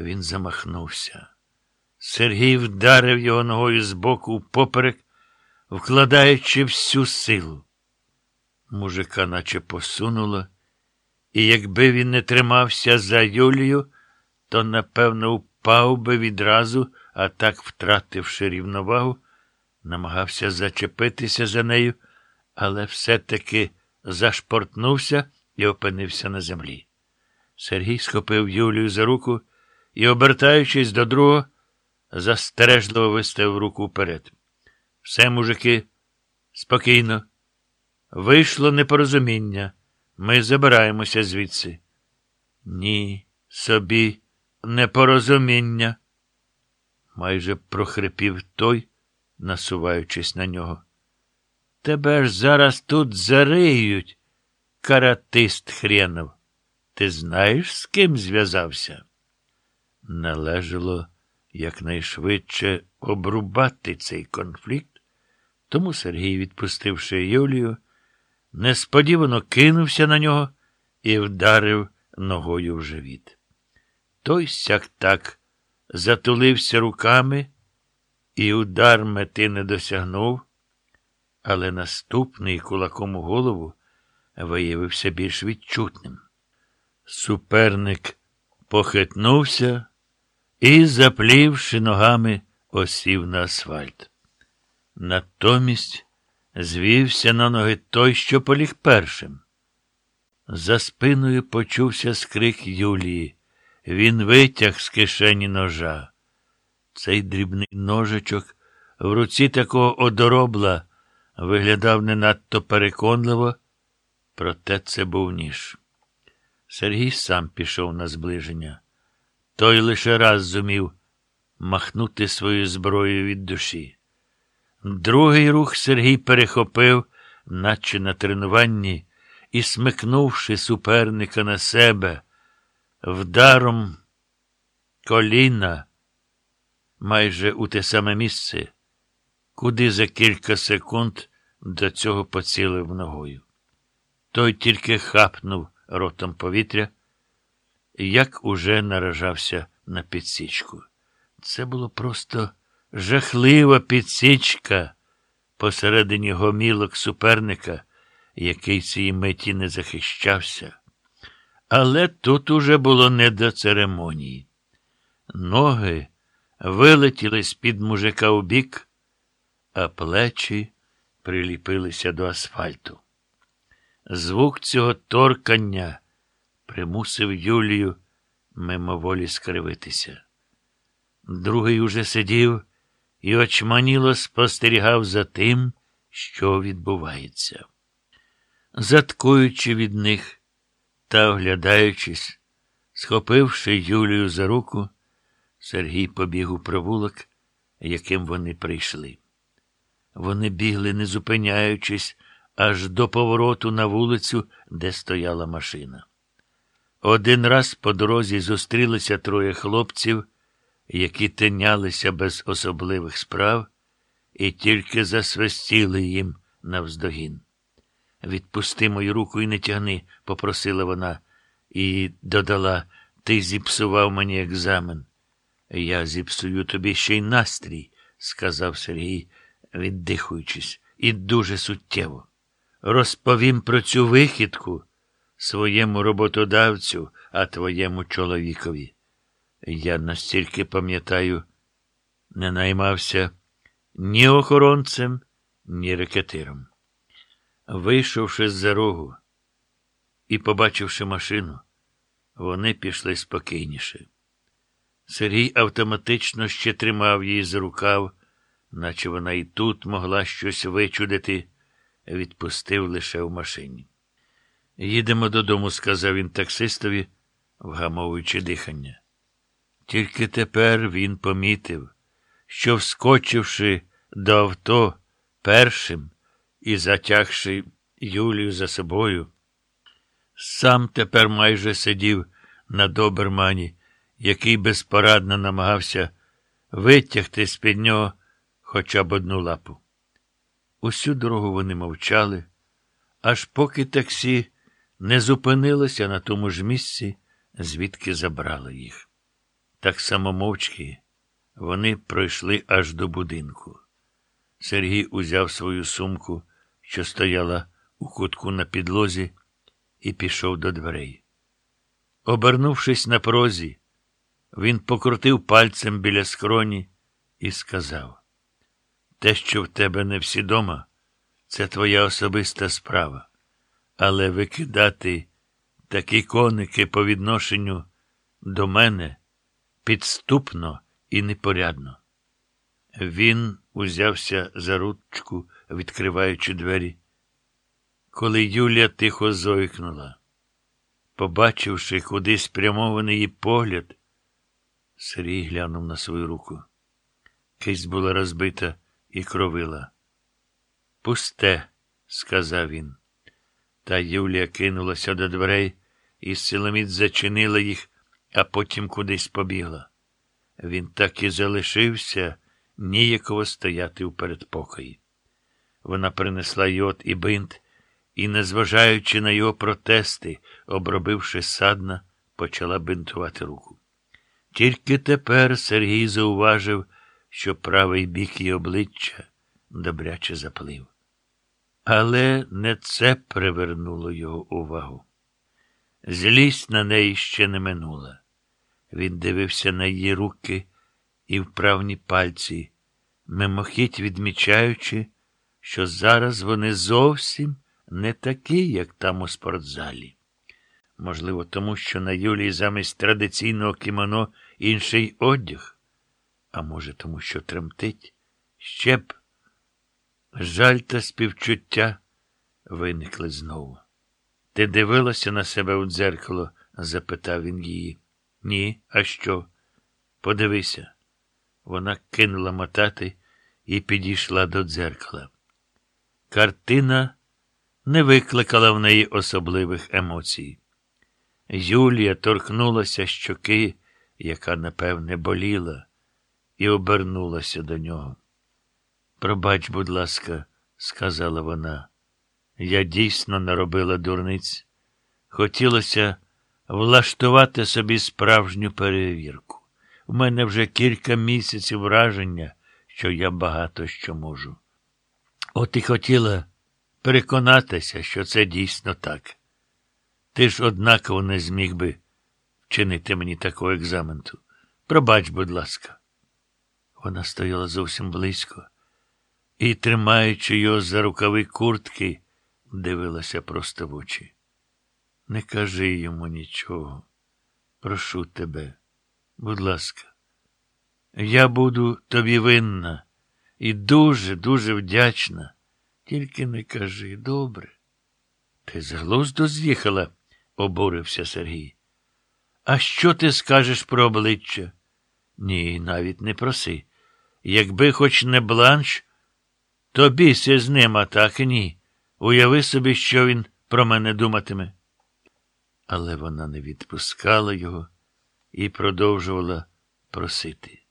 Він замахнувся. Сергій вдарив його ногою збоку впоперек, вкладаючи всю силу. Мужика наче посунуло, і якби він не тримався за Юлію, то, напевно, впав би відразу, а так, втративши рівновагу, намагався зачепитися за нею, але все-таки зашпортнувся і опинився на землі. Сергій схопив Юлію за руку і, обертаючись до другого, застережливо виставив руку вперед. Все, мужики, спокійно. Вийшло непорозуміння. Ми забираємося звідси. Ні, собі непорозуміння. Майже прохрипів той, насуваючись на нього. Тебе ж зараз тут зариють, каратист хренов. Ти знаєш, з ким зв'язався? Належало якнайшвидше обрубати цей конфлікт, тому Сергій, відпустивши Юлію, несподівано кинувся на нього і вдарив ногою в живіт. Той сяк так затулився руками, і удар мети не досягнув, але наступний кулаком у голову виявився більш відчутним. Суперник похитнувся і, заплівши ногами, осів на асфальт. Натомість звівся на ноги той, що поліг першим. За спиною почувся скрик Юлії. Він витяг з кишені ножа. Цей дрібний ножичок в руці такого одоробла виглядав не надто переконливо, проте це був ніж. Сергій сам пішов на зближення. Той лише раз зумів махнути свою зброю від душі. Другий рух Сергій перехопив, наче на тренуванні, і, смикнувши суперника на себе, вдаром коліна майже у те саме місце, куди за кілька секунд до цього поцілив ногою. Той тільки хапнув ротом повітря, як уже наражався на підсічку. Це було просто жахлива підсічка посередині гомілок суперника, який цієї меті не захищався. Але тут уже було не до церемонії. Ноги вилетіли з-під мужика у бік, а плечі приліпилися до асфальту. Звук цього торкання примусив Юлію мимоволі скривитися. Другий уже сидів і очманіло спостерігав за тим, що відбувається. Заткуючи від них та оглядаючись, схопивши Юлію за руку, Сергій побіг у провулок, яким вони прийшли. Вони бігли, не зупиняючись, аж до повороту на вулицю, де стояла машина. Один раз по дорозі зустрілися троє хлопців, які тинялися без особливих справ, і тільки засвистіли їм навздогін. Відпусти мою руку і не тягни, попросила вона, і додала, ти зіпсував мені екзамен. Я зіпсую тобі ще й настрій, сказав Сергій, віддихуючись, і дуже суттєво. Розповім про цю вихідку своєму роботодавцю, а твоєму чоловікові. Я настільки пам'ятаю, не наймався ні охоронцем, ні рекетиром. Вийшовши з за рогу і побачивши машину, вони пішли спокійніше. Сергій автоматично ще тримав її за рукав, наче вона і тут могла щось вичудити, відпустив лише в машині. Їдемо додому, сказав він таксистові, вгамовуючи дихання. Тільки тепер він помітив, що, вскочивши до авто першим і затягши Юлію за собою, сам тепер майже сидів на добермані, який безпорадно намагався витягти з під нього хоча б одну лапу. Усю дорогу вони мовчали, аж поки таксі не зупинилося на тому ж місці, звідки забрали їх. Так само мовчки вони пройшли аж до будинку. Сергій узяв свою сумку, що стояла у кутку на підлозі, і пішов до дверей. Обернувшись на прозі, він покрутив пальцем біля скроні і сказав: Те, що в тебе не всі дома, це твоя особиста справа. Але викидати такі коники по відношенню до мене підступно і непорядно. Він узявся за ручку, відкриваючи двері. Коли Юлія тихо зойкнула, побачивши куди спрямований її погляд, Сергій глянув на свою руку. Кисть була розбита і кровила. Пусте, сказав він. Та Юлія кинулася до дверей і силоміць зачинила їх, а потім кудись побігла. Він так і залишився ніяково стояти у передпокої. Вона принесла йод і бинт і, незважаючи на його протести, обробивши садна, почала бинтувати руку. Тільки тепер Сергій зауважив, що правий бік її обличчя добряче заплив. Але не це привернуло його увагу. Злість на неї ще не минула. Він дивився на її руки і вправні пальці, мимохідь відмічаючи, що зараз вони зовсім не такі, як там у спортзалі. Можливо, тому що на Юлії замість традиційного кімоно інший одяг, а може, тому що тремтить ще б. Жаль та співчуття виникли знову. Ти дивилася на себе у дзеркало? запитав він її. Ні, а що? Подивися. Вона кинула мотати і підійшла до дзеркала. Картина не викликала в неї особливих емоцій. Юлія торкнулася щоки, яка, напевне, боліла, і обернулася до нього. Пробач, будь ласка, сказала вона, я дійсно наробила дурниць. Хотілося влаштувати собі справжню перевірку. У мене вже кілька місяців враження, що я багато що можу. От і хотіла переконатися, що це дійсно так. Ти ж однаково не зміг би вчинити мені такого екзаменту. Пробач, будь ласка. Вона стояла зовсім близько і, тримаючи його за рукави куртки, дивилася просто в очі. Не кажи йому нічого. Прошу тебе, будь ласка, я буду тобі винна і дуже, дуже вдячна. Тільки не кажи, добре. Ти з глузду з'їхала, обурився Сергій. А що ти скажеш про обличчя? Ні, навіть не проси. Якби хоч не бланш, то бійся з ним, а так ні. Уяви собі, що він про мене думатиме. Але вона не відпускала його і продовжувала просити.